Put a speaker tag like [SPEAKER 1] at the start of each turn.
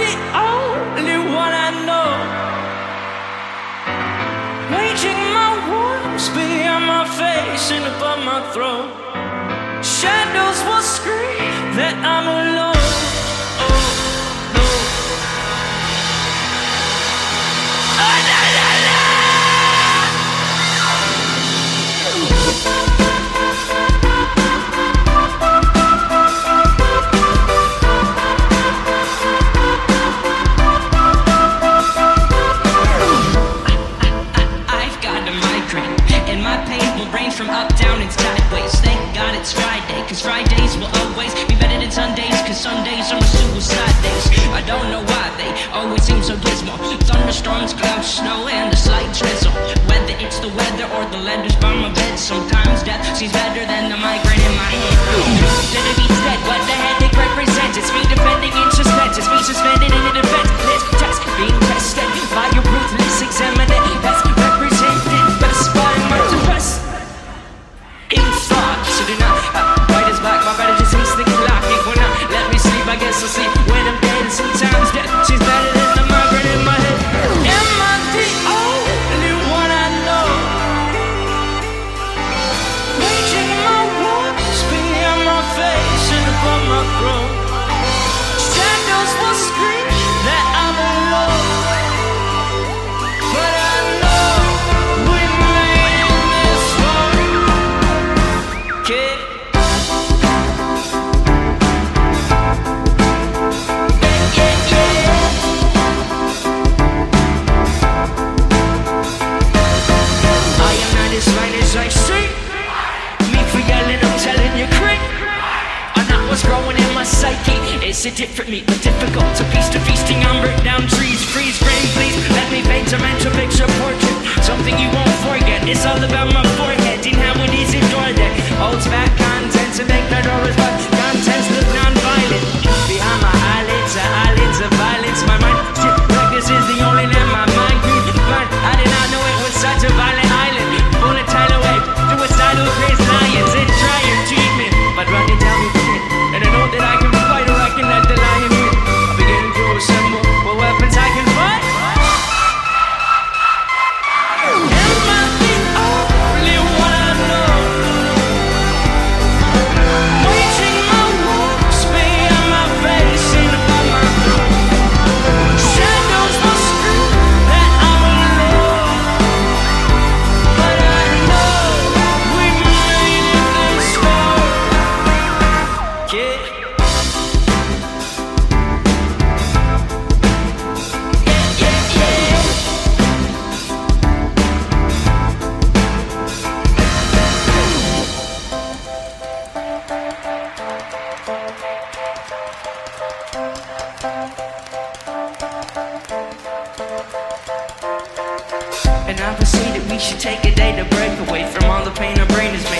[SPEAKER 1] the only one I know? My my face and above my throat. Shadows will scream that I'm alone.
[SPEAKER 2] Down, and sideways. Thank God it's Friday, cause Fridays will always be better than Sundays, cause Sundays are my suicide days. I don't know why they always seem so dismal. Thunderstorms, clouds, snow, and a slight drizzle. Whether it's the weather or the letters by my bed, sometimes death seems better than the migraine in my head. Did it what the headache represents? It's me defending in suspense, it's me suspended in a defenseless psyche. It's a different me, but difficult to piece to feasting on burnt down trees. Freeze frame, please. Let me paint a mental picture portrait. Something you won't forget. It's all about my And I say that we should take a day to break away from all the pain our brain has made.